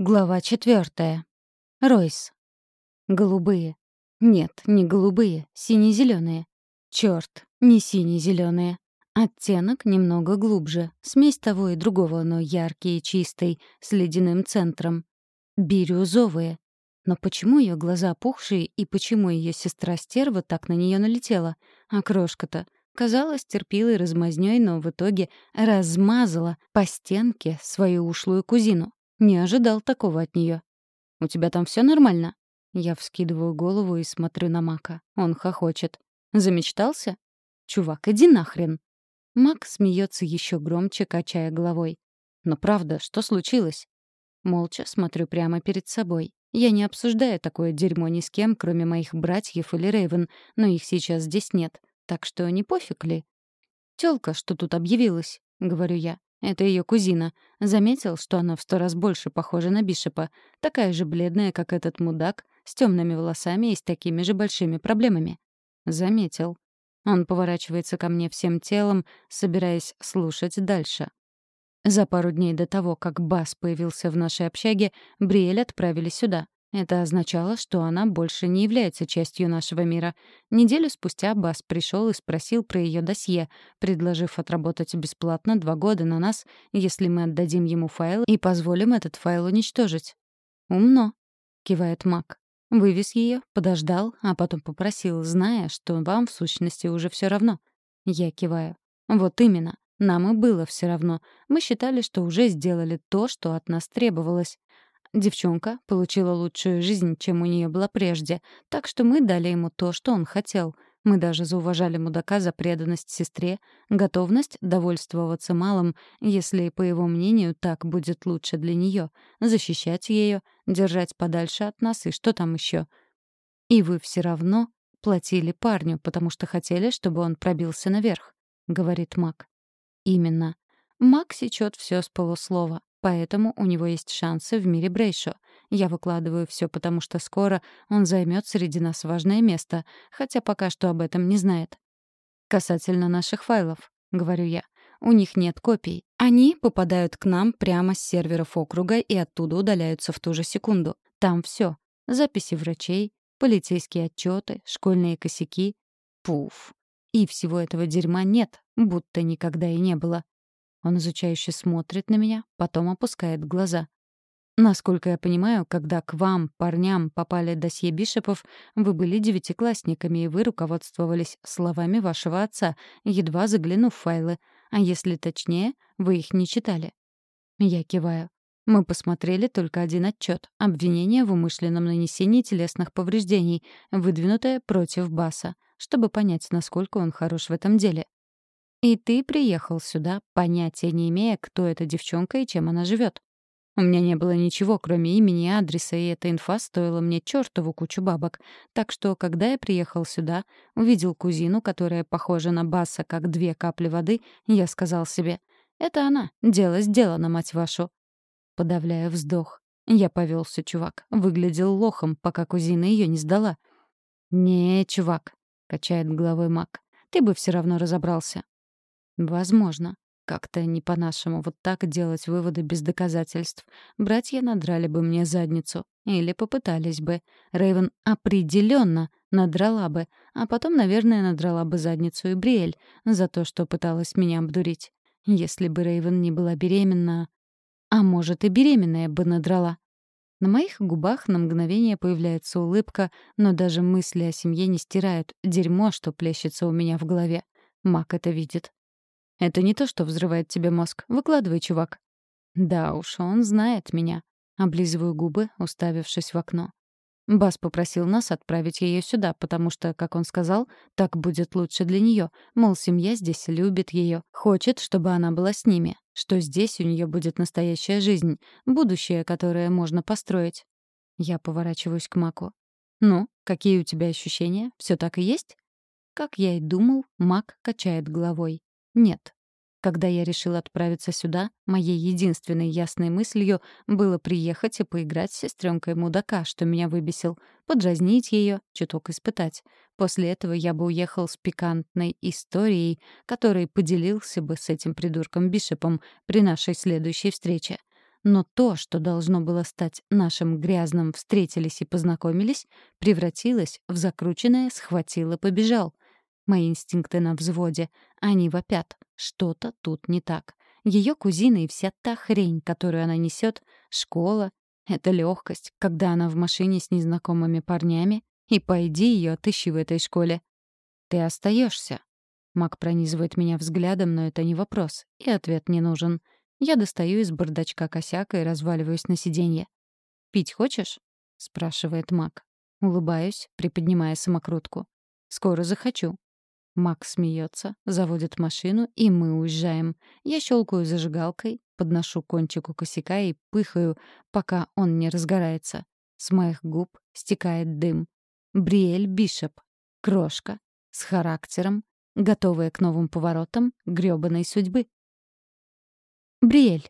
Глава четвертая. Ройс. Голубые. Нет, не голубые, сине-зеленые. Черт, не сине-зеленые. Оттенок немного глубже, смесь того и другого, но яркий и чистый, с ледяным центром. Бирюзовые. Но почему ее глаза опухшие и почему ее сестра-стерва так на нее налетела? А крошка-то, казалось, терпила и размазнёй, но в итоге размазала по стенке свою ушлую кузину. Не ожидал такого от нее. «У тебя там все нормально?» Я вскидываю голову и смотрю на Мака. Он хохочет. «Замечтался?» «Чувак, иди нахрен!» Мак смеется еще громче, качая головой. «Но правда, что случилось?» Молча смотрю прямо перед собой. Я не обсуждаю такое дерьмо ни с кем, кроме моих братьев или Рейвен, но их сейчас здесь нет. Так что не пофиг ли? «Тёлка, что тут объявилась?» — говорю я. Это ее кузина. Заметил, что она в сто раз больше похожа на Бишопа. Такая же бледная, как этот мудак, с темными волосами и с такими же большими проблемами. Заметил. Он поворачивается ко мне всем телом, собираясь слушать дальше. За пару дней до того, как Бас появился в нашей общаге, Бриэль отправили сюда. Это означало, что она больше не является частью нашего мира. Неделю спустя Бас пришел и спросил про ее досье, предложив отработать бесплатно два года на нас, если мы отдадим ему файл и позволим этот файл уничтожить. «Умно», — кивает Мак. Вывез ее, подождал, а потом попросил, зная, что вам в сущности уже все равно. Я киваю. Вот именно. Нам и было все равно. Мы считали, что уже сделали то, что от нас требовалось. Девчонка получила лучшую жизнь, чем у нее была прежде, так что мы дали ему то, что он хотел. Мы даже зауважали мудака за преданность сестре, готовность довольствоваться малым, если, по его мнению, так будет лучше для нее, защищать ее, держать подальше от нас и что там еще. И вы все равно платили парню, потому что хотели, чтобы он пробился наверх, — говорит Мак. Именно. Мак сечет все с полуслова. Поэтому у него есть шансы в мире Брейшо. Я выкладываю все, потому что скоро он займет среди нас важное место, хотя пока что об этом не знает. Касательно наших файлов, говорю я. У них нет копий. Они попадают к нам прямо с серверов округа и оттуда удаляются в ту же секунду. Там все: Записи врачей, полицейские отчеты, школьные косяки. Пуф. И всего этого дерьма нет, будто никогда и не было. Он изучающе смотрит на меня, потом опускает глаза. Насколько я понимаю, когда к вам, парням, попали досье Бишопов, вы были девятиклассниками, и вы руководствовались словами вашего отца, едва заглянув в файлы. А если точнее, вы их не читали. Я киваю. Мы посмотрели только один отчет — обвинение в умышленном нанесении телесных повреждений, выдвинутое против Баса, чтобы понять, насколько он хорош в этом деле. И ты приехал сюда, понятия не имея, кто эта девчонка и чем она живет. У меня не было ничего, кроме имени и адреса, и эта инфа стоила мне чертову кучу бабок. Так что, когда я приехал сюда, увидел кузину, которая похожа на Баса, как две капли воды, я сказал себе, «Это она, дело сделано, мать вашу». Подавляя вздох. Я повелся, чувак. Выглядел лохом, пока кузина ее не сдала. «Не, чувак», — качает головой маг, — «ты бы все равно разобрался. Возможно. Как-то не по-нашему вот так делать выводы без доказательств. Братья надрали бы мне задницу. Или попытались бы. Рейвен определенно надрала бы. А потом, наверное, надрала бы задницу и Бриэль за то, что пыталась меня обдурить. Если бы Рейвен не была беременна... А может, и беременная бы надрала. На моих губах на мгновение появляется улыбка, но даже мысли о семье не стирают дерьмо, что плещется у меня в голове. Мак это видит. Это не то, что взрывает тебе мозг. Выкладывай, чувак. Да уж, он знает меня. Облизываю губы, уставившись в окно. Бас попросил нас отправить ее сюда, потому что, как он сказал, так будет лучше для нее. Мол, семья здесь любит ее, хочет, чтобы она была с ними, что здесь у нее будет настоящая жизнь, будущее, которое можно построить. Я поворачиваюсь к Маку. «Ну, какие у тебя ощущения? Все так и есть?» Как я и думал, Мак качает головой. Нет. Когда я решил отправиться сюда, моей единственной ясной мыслью было приехать и поиграть с сестренкой мудака, что меня выбесил, подразнить ее, чуток испытать. После этого я бы уехал с пикантной историей, которой поделился бы с этим придурком Бишопом при нашей следующей встрече. но то, что должно было стать нашим грязным «встретились и познакомились», превратилось в закрученное «схватил и побежал». Мои инстинкты на взводе. Они вопят. Что-то тут не так. Ее кузина и вся та хрень, которую она несет, школа — это легкость, когда она в машине с незнакомыми парнями, и пойди ее отыщи в этой школе. Ты остаешься. Мак пронизывает меня взглядом, но это не вопрос, и ответ не нужен. Я достаю из бардачка косяк и разваливаюсь на сиденье. «Пить хочешь?» — спрашивает Мак. Улыбаюсь, приподнимая самокрутку. «Скоро захочу». Мак смеется, заводит машину, и мы уезжаем. Я щелкаю зажигалкой, подношу кончику косяка и пыхаю, пока он не разгорается. С моих губ стекает дым. Бриэль Бишоп. Крошка. С характером. Готовая к новым поворотам грёбаной судьбы. Бриэль.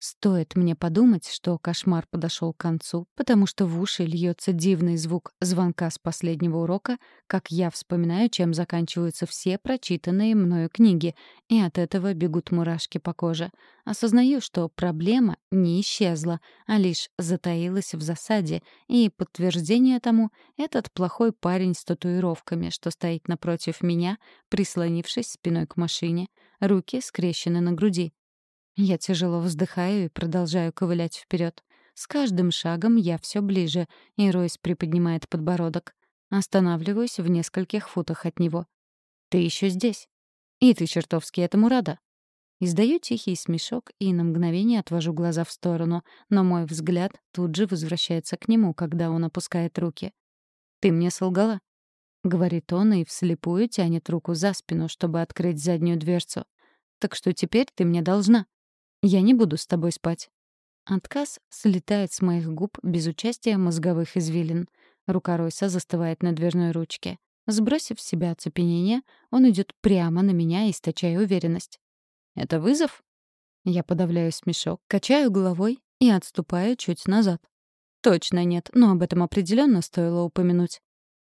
Стоит мне подумать, что кошмар подошел к концу, потому что в уши льется дивный звук звонка с последнего урока, как я вспоминаю, чем заканчиваются все прочитанные мною книги, и от этого бегут мурашки по коже. Осознаю, что проблема не исчезла, а лишь затаилась в засаде, и подтверждение тому — этот плохой парень с татуировками, что стоит напротив меня, прислонившись спиной к машине, руки скрещены на груди. Я тяжело вздыхаю и продолжаю ковылять вперед. С каждым шагом я все ближе, и Ройс приподнимает подбородок. Останавливаюсь в нескольких футах от него. «Ты еще здесь. И ты чертовски этому рада». Издаю тихий смешок и на мгновение отвожу глаза в сторону, но мой взгляд тут же возвращается к нему, когда он опускает руки. «Ты мне солгала?» — говорит он и вслепую тянет руку за спину, чтобы открыть заднюю дверцу. «Так что теперь ты мне должна». Я не буду с тобой спать. Отказ слетает с моих губ без участия мозговых извилин. Рука Ройса застывает на дверной ручке. Сбросив с себя оцепенение, он идет прямо на меня, источая уверенность. «Это вызов?» Я подавляю смешок, качаю головой и отступаю чуть назад. «Точно нет, но об этом определенно стоило упомянуть».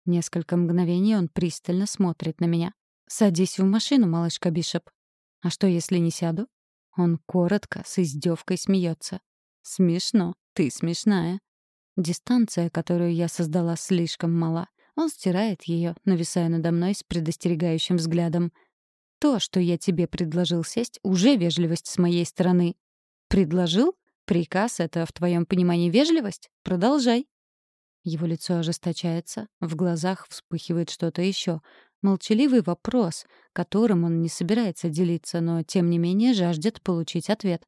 Несколько мгновений он пристально смотрит на меня. «Садись в машину, малышка Бишоп». «А что, если не сяду?» Он коротко, с издевкой смеется. «Смешно. Ты смешная». Дистанция, которую я создала, слишком мала. Он стирает ее, нависая надо мной с предостерегающим взглядом. «То, что я тебе предложил сесть, уже вежливость с моей стороны». «Предложил? Приказ — это, в твоем понимании, вежливость? Продолжай». Его лицо ожесточается, в глазах вспыхивает что-то еще, Молчаливый вопрос, которым он не собирается делиться, но, тем не менее, жаждет получить ответ.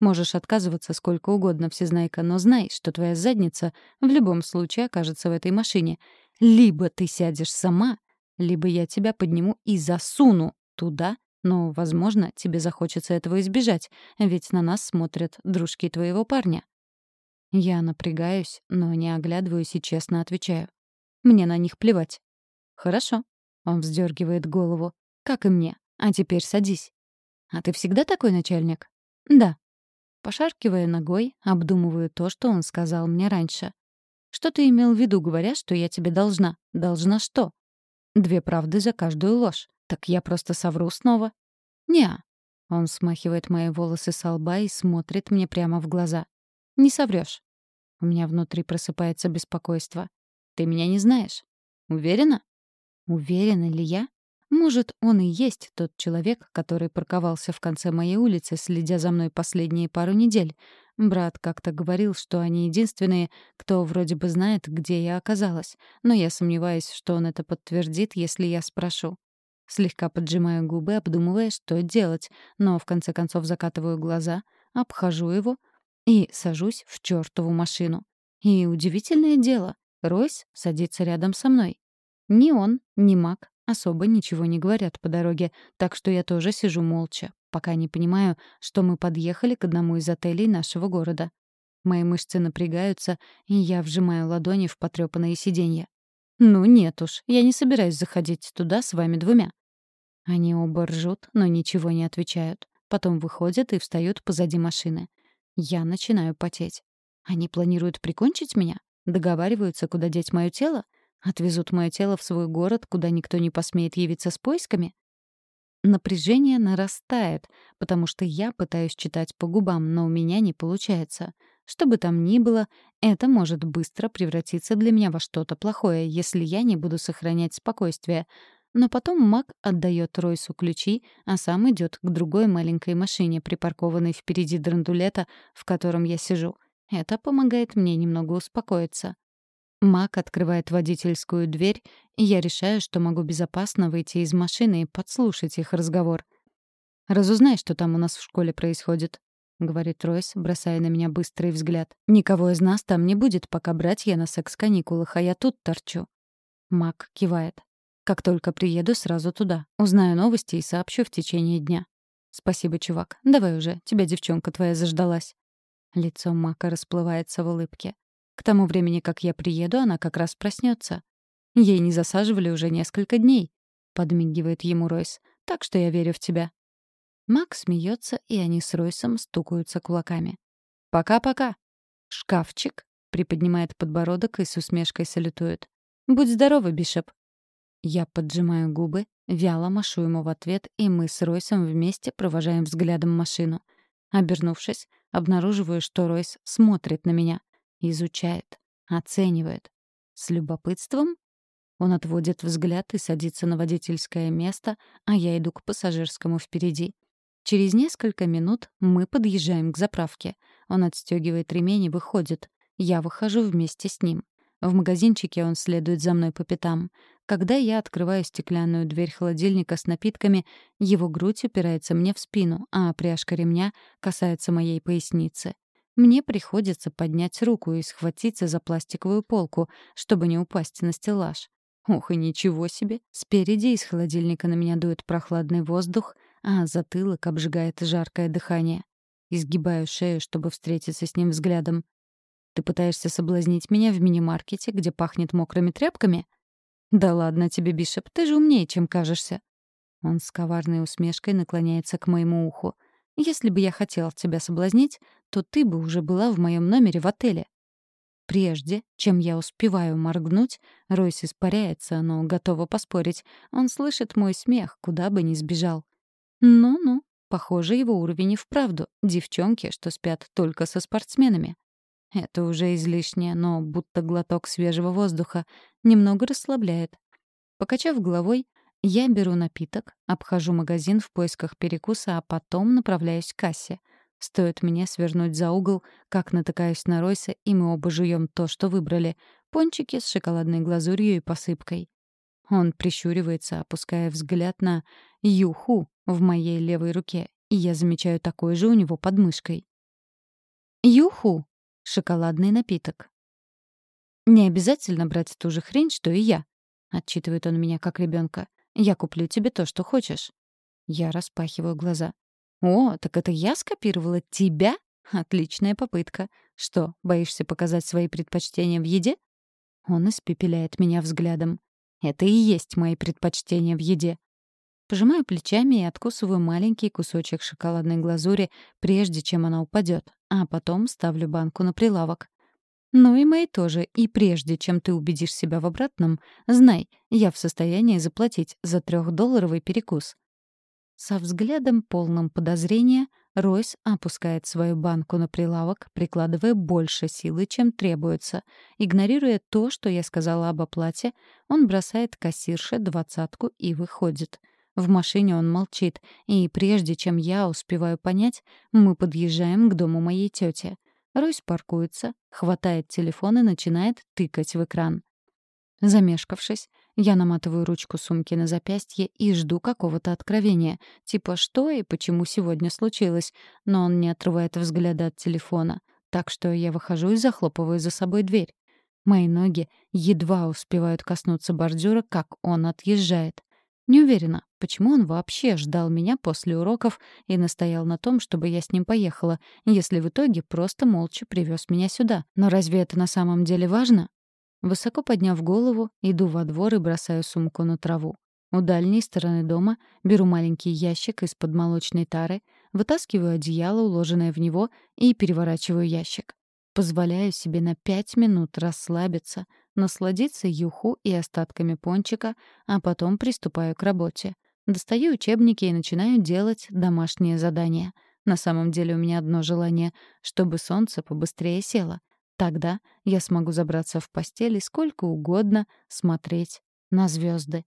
Можешь отказываться сколько угодно, всезнайка, но знай, что твоя задница в любом случае окажется в этой машине. Либо ты сядешь сама, либо я тебя подниму и засуну туда, но, возможно, тебе захочется этого избежать, ведь на нас смотрят дружки твоего парня. Я напрягаюсь, но не оглядываюсь и честно отвечаю. Мне на них плевать. Хорошо, он вздергивает голову. «Как и мне. А теперь садись». «А ты всегда такой начальник?» «Да». Пошаркивая ногой, обдумываю то, что он сказал мне раньше. «Что ты имел в виду, говоря, что я тебе должна? Должна что?» «Две правды за каждую ложь. Так я просто совру снова». «Не-а». Он смахивает мои волосы со лба и смотрит мне прямо в глаза. «Не соврёшь». У меня внутри просыпается беспокойство. «Ты меня не знаешь?» «Уверена?» Уверена ли я? Может, он и есть тот человек, который парковался в конце моей улицы, следя за мной последние пару недель. Брат как-то говорил, что они единственные, кто вроде бы знает, где я оказалась. Но я сомневаюсь, что он это подтвердит, если я спрошу. Слегка поджимаю губы, обдумывая, что делать, но в конце концов закатываю глаза, обхожу его и сажусь в чёртову машину. И удивительное дело, Ройс садится рядом со мной. Ни он, ни Мак особо ничего не говорят по дороге, так что я тоже сижу молча, пока не понимаю, что мы подъехали к одному из отелей нашего города. Мои мышцы напрягаются, и я вжимаю ладони в потрёпанные сиденья. «Ну нет уж, я не собираюсь заходить туда с вами двумя». Они оба ржут, но ничего не отвечают. Потом выходят и встают позади машины. Я начинаю потеть. Они планируют прикончить меня? Договариваются, куда деть моё тело? Отвезут мое тело в свой город, куда никто не посмеет явиться с поисками? Напряжение нарастает, потому что я пытаюсь читать по губам, но у меня не получается. Что бы там ни было, это может быстро превратиться для меня во что-то плохое, если я не буду сохранять спокойствие. Но потом Мак отдает Ройсу ключи, а сам идет к другой маленькой машине, припаркованной впереди драндулета, в котором я сижу. Это помогает мне немного успокоиться. Мак открывает водительскую дверь, и я решаю, что могу безопасно выйти из машины и подслушать их разговор. «Разузнай, что там у нас в школе происходит», — говорит Ройс, бросая на меня быстрый взгляд. «Никого из нас там не будет, пока братья на секс-каникулах, а я тут торчу». Мак кивает. «Как только приеду, сразу туда. Узнаю новости и сообщу в течение дня». «Спасибо, чувак. Давай уже, тебя девчонка твоя заждалась». Лицо Мака расплывается в улыбке. К тому времени, как я приеду, она как раз проснется. Ей не засаживали уже несколько дней, подмигивает ему Ройс. Так что я верю в тебя. Мак смеется, и они с Ройсом стукаются кулаками. «Пока-пока!» «Шкафчик!» — приподнимает подбородок и с усмешкой салютует. «Будь здорова, Бишоп!» Я поджимаю губы, вяло машу ему в ответ, и мы с Ройсом вместе провожаем взглядом машину. Обернувшись, обнаруживаю, что Ройс смотрит на меня, изучает, оценивает. С любопытством он отводит взгляд и садится на водительское место, а я иду к пассажирскому впереди. Через несколько минут мы подъезжаем к заправке. Он отстегивает ремень и выходит. Я выхожу вместе с ним. В магазинчике он следует за мной по пятам. Когда я открываю стеклянную дверь холодильника с напитками, его грудь упирается мне в спину, а пряжка ремня касается моей поясницы. Мне приходится поднять руку и схватиться за пластиковую полку, чтобы не упасть на стеллаж. Ох, и ничего себе! Спереди из холодильника на меня дует прохладный воздух — а затылок обжигает жаркое дыхание. Изгибаю шею, чтобы встретиться с ним взглядом. «Ты пытаешься соблазнить меня в мини-маркете, где пахнет мокрыми тряпками?» «Да ладно тебе, Бишоп, ты же умнее, чем кажешься». Он с коварной усмешкой наклоняется к моему уху. «Если бы я хотел тебя соблазнить, то ты бы уже была в моем номере в отеле». Прежде, чем я успеваю моргнуть, Ройс испаряется, но готова поспорить. Он слышит мой смех, куда бы ни сбежал. Ну-ну, похоже, его уровень и вправду. Девчонки, что спят только со спортсменами. Это уже излишнее, но будто глоток свежего воздуха. Немного расслабляет. Покачав головой, я беру напиток, обхожу магазин в поисках перекуса, а потом направляюсь к кассе. Стоит мне свернуть за угол, как натыкаюсь на Ройса, и мы оба жуем то, что выбрали. Пончики с шоколадной глазурью и посыпкой. Он прищуривается, опуская взгляд на «Юху» в моей левой руке, и я замечаю такой же у него под мышкой. «Юху» — шоколадный напиток. «Не обязательно брать ту же хрень, что и я», — отчитывает он меня как ребенка. «Я куплю тебе то, что хочешь». Я распахиваю глаза. «О, так это я скопировала тебя? Отличная попытка. Что, боишься показать свои предпочтения в еде?» Он испепеляет меня взглядом. Это и есть мои предпочтения в еде. Пожимаю плечами и откусываю маленький кусочек шоколадной глазури, прежде чем она упадет, а потом ставлю банку на прилавок. Ну и мои тоже, и прежде чем ты убедишь себя в обратном, знай, я в состоянии заплатить за трехдолларовый перекус. Со взглядом полным подозрения Ройс опускает свою банку на прилавок, прикладывая больше силы, чем требуется. Игнорируя то, что я сказала об оплате, он бросает кассирше двадцатку и выходит. В машине он молчит, и прежде чем я успеваю понять, мы подъезжаем к дому моей тети. Ройс паркуется, хватает телефон и начинает тыкать в экран. Замешкавшись, я наматываю ручку сумки на запястье и жду какого-то откровения, типа что и почему сегодня случилось, но он не отрывает взгляда от телефона, так что я выхожу и захлопываю за собой дверь. Мои ноги едва успевают коснуться бордюра, как он отъезжает. Не уверена, почему он вообще ждал меня после уроков и настоял на том, чтобы я с ним поехала, если в итоге просто молча привез меня сюда. Но разве это на самом деле важно? Высоко подняв голову, иду во двор и бросаю сумку на траву. У дальней стороны дома беру маленький ящик из-под молочной тары, вытаскиваю одеяло, уложенное в него, и переворачиваю ящик. Позволяю себе на пять минут расслабиться, насладиться юху и остатками пончика, а потом приступаю к работе. Достаю учебники и начинаю делать домашние задания. На самом деле у меня одно желание — чтобы солнце побыстрее село. Тогда я смогу забраться в постель и сколько угодно смотреть на звезды.